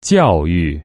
教育。